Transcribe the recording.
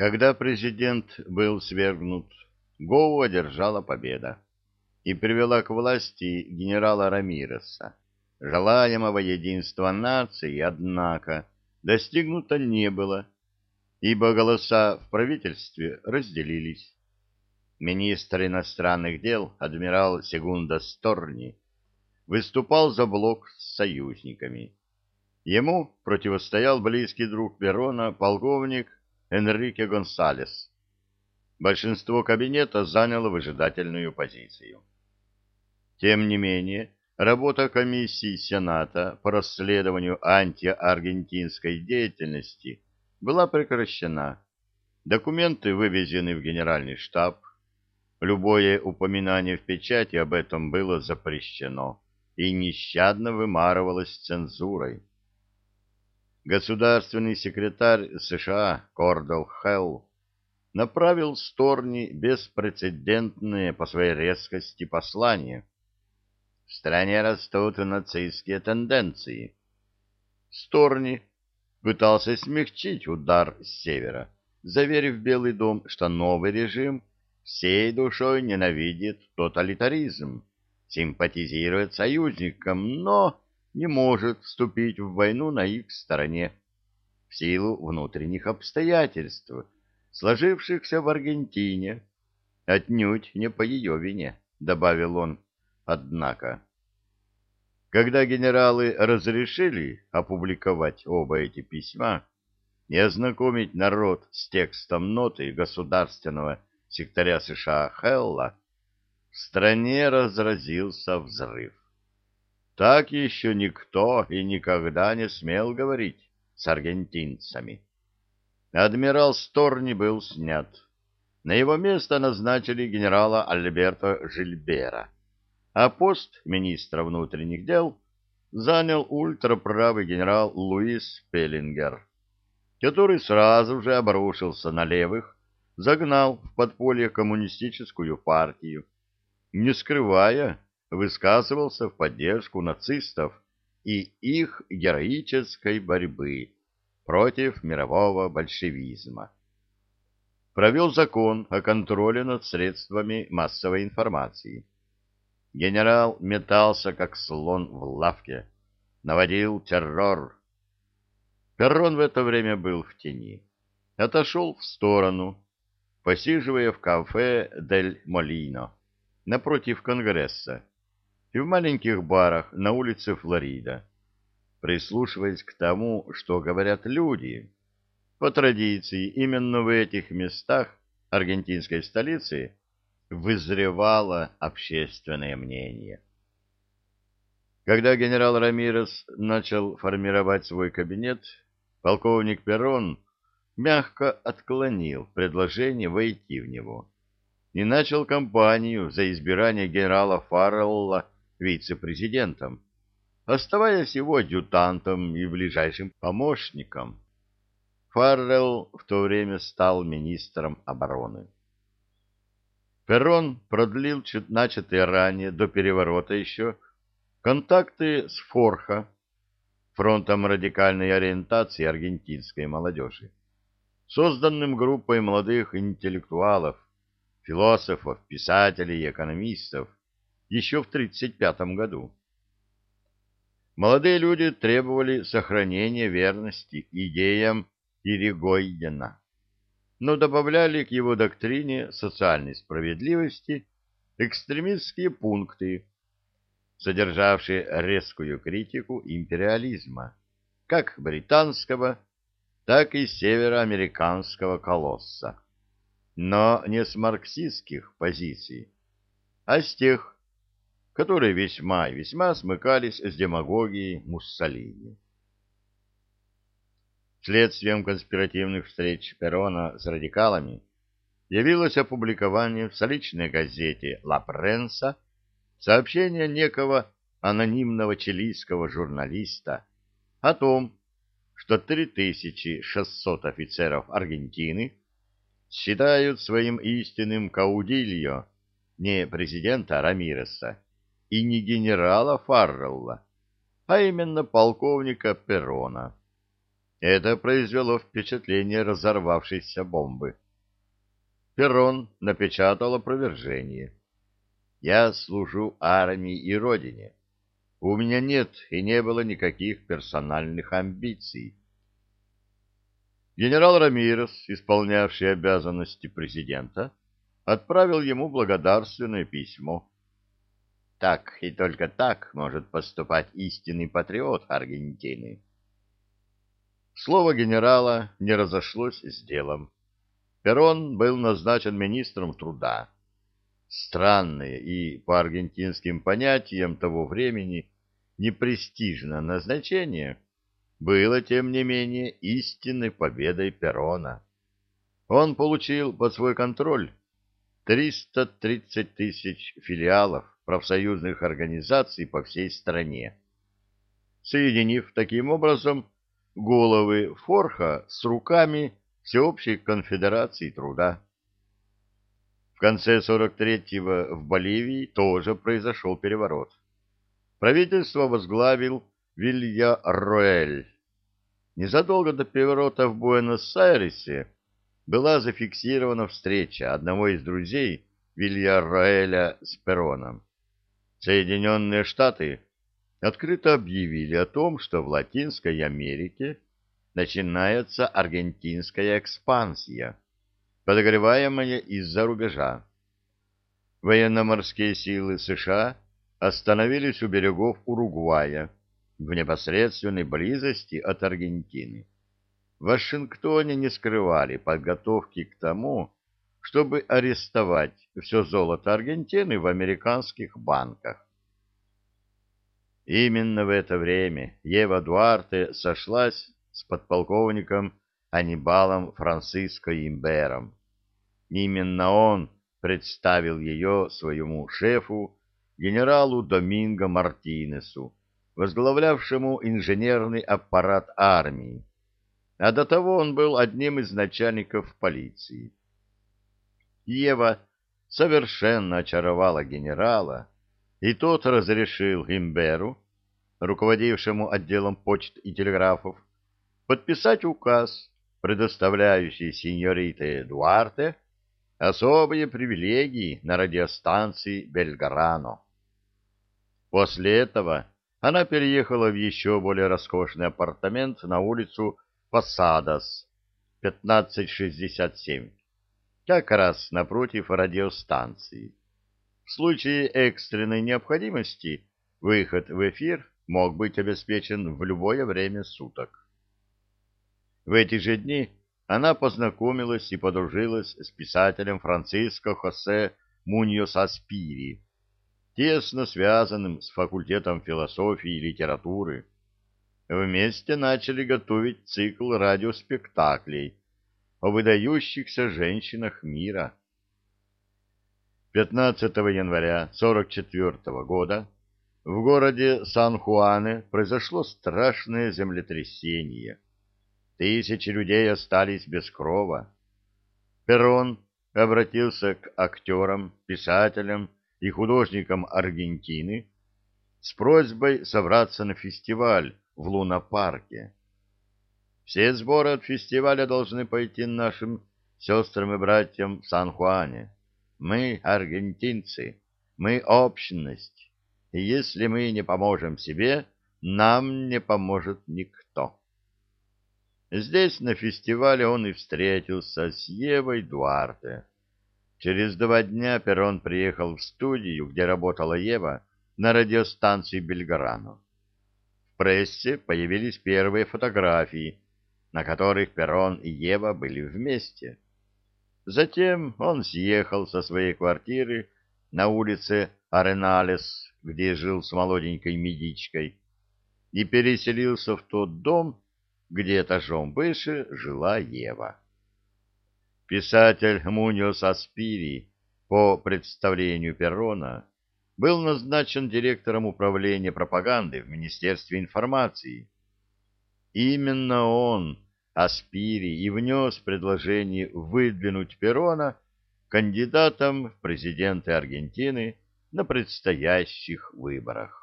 Когда президент был свергнут, Гоу одержала победа и привела к власти генерала Рамиреса. Желаемого единства нации, однако, достигнуто не было, ибо голоса в правительстве разделились. Министр иностранных дел, адмирал Сегунда Сторни, выступал за блок с союзниками. Ему противостоял близкий друг Перона, полковник Энрике Гонсалес. Большинство кабинета заняло выжидательную позицию. Тем не менее, работа комиссии Сената по расследованию антиаргентинской деятельности была прекращена. Документы вывезены в генеральный штаб. Любое упоминание в печати об этом было запрещено и нещадно вымарывалось цензурой. Государственный секретарь США Кордел Хелл направил Сторни беспрецедентное по своей резкости послание. В стране растут нацистские тенденции. Сторни пытался смягчить удар с севера, заверив Белый дом, что новый режим всей душой ненавидит тоталитаризм, симпатизирует союзникам, но не может вступить в войну на их стороне в силу внутренних обстоятельств, сложившихся в Аргентине, отнюдь не по ее вине, добавил он, однако. Когда генералы разрешили опубликовать оба эти письма и ознакомить народ с текстом ноты государственного секретаря США Хелла, в стране разразился взрыв. Так еще никто и никогда не смел говорить с аргентинцами. Адмирал Сторни был снят. На его место назначили генерала Альберто Жильбера а пост министра внутренних дел занял ультраправый генерал Луис Пеллингер, который сразу же обрушился на левых, загнал в подполье коммунистическую партию, не скрывая, высказывался в поддержку нацистов и их героической борьбы против мирового большевизма. Провел закон о контроле над средствами массовой информации Генерал метался, как слон в лавке, наводил террор. Перрон в это время был в тени. Отошел в сторону, посиживая в кафе «Дель Молино» напротив Конгресса и в маленьких барах на улице Флорида, прислушиваясь к тому, что говорят люди. По традиции, именно в этих местах аргентинской столицы вызревало общественное мнение. Когда генерал Рамирес начал формировать свой кабинет, полковник Перрон мягко отклонил предложение войти в него и начал кампанию за избрание генерала Фаррелла вице-президентом, оставаясь его адъютантом и ближайшим помощником. Фаррелл в то время стал министром обороны. Перрон продлил начатые ранее до переворота еще контакты с Форхо, фронтом радикальной ориентации аргентинской молодежи, созданным группой молодых интеллектуалов, философов, писателей и экономистов еще в 1935 году. Молодые люди требовали сохранения верности идеям Иригойдена но добавляли к его доктрине социальной справедливости экстремистские пункты, содержавшие резкую критику империализма, как британского, так и североамериканского колосса, но не с марксистских позиций, а с тех, которые весьма и весьма смыкались с демагогией Муссолини. Следствием конспиративных встреч Перона с радикалами явилось опубликование в столичной газете «Ла Пренса» сообщения некого анонимного чилийского журналиста о том, что 3600 офицеров Аргентины считают своим истинным каудильо не президента Рамиреса и не генерала Фаррелла, а именно полковника Перона. Это произвело впечатление разорвавшейся бомбы. Перрон напечатал опровержение. «Я служу армии и родине. У меня нет и не было никаких персональных амбиций. Генерал Рамирес, исполнявший обязанности президента, отправил ему благодарственное письмо. Так и только так может поступать истинный патриот Аргентины. Слово генерала не разошлось с делом. Перрон был назначен министром труда. Странное и, по аргентинским понятиям того времени, непрестижное назначение было, тем не менее, истинной победой Перрона. Он получил под свой контроль 330 тысяч филиалов профсоюзных организаций по всей стране, соединив таким образом головы Форха с руками Всеобщей конфедерации труда. В конце 43-го в Боливии тоже произошел переворот. Правительство возглавил Вилья Роэль. Незадолго до переворота в Буэнос-Айресе была зафиксирована встреча одного из друзей Вилья Роэля с Пероном. Соединенные Штаты открыто объявили о том, что в Латинской Америке начинается аргентинская экспансия, подогреваемая из-за рубежа. Военно-морские силы США остановились у берегов Уругвая в непосредственной близости от Аргентины. В Вашингтоне не скрывали подготовки к тому, чтобы арестовать все золото Аргентины в американских банках. Именно в это время Ева Дуарте сошлась с подполковником Анибалом Франциско Имбером. Именно он представил ее своему шефу, генералу Доминго Мартинесу, возглавлявшему инженерный аппарат армии, а до того он был одним из начальников полиции. Ева совершенно очаровала генерала, и тот разрешил Имберу, руководившему отделом почт и телеграфов, подписать указ, предоставляющий сеньорите Дуарте особые привилегии на радиостанции Бельграно. После этого она переехала в еще более роскошный апартамент на улицу Посадос, 1567, как раз напротив радиостанции. В случае экстренной необходимости выход в эфир мог быть обеспечен в любое время суток. В эти же дни она познакомилась и подружилась с писателем Франциско Хосе Муньос Аспири, тесно связанным с факультетом философии и литературы. Вместе начали готовить цикл радиоспектаклей о выдающихся женщинах мира. 15 января 44 года в городе Сан-Хуане произошло страшное землетрясение. Тысячи людей остались без крова. Перрон обратился к актерам, писателям и художникам Аргентины с просьбой собраться на фестиваль в Луна-парке. Все сборы от фестиваля должны пойти нашим сестрам и братьям в Сан-Хуане. Мы аргентинцы, мы общность, и если мы не поможем себе, нам не поможет никто. Здесь, на фестивале, он и встретился с Евой Дуарте. Через два дня Перрон приехал в студию, где работала Ева, на радиостанции Бельграно. В прессе появились первые фотографии, на которых Перрон и Ева были вместе. Затем он съехал со своей квартиры на улице Ареналес, где жил с молоденькой медичкой, и переселился в тот дом, где этажом выше жила Ева. Писатель Муниос Аспири по представлению Перрона был назначен директором управления пропаганды в Министерстве информации. Именно он, Аспири, и внес предложение выдвинуть Перрона кандидатом в президенты Аргентины на предстоящих выборах.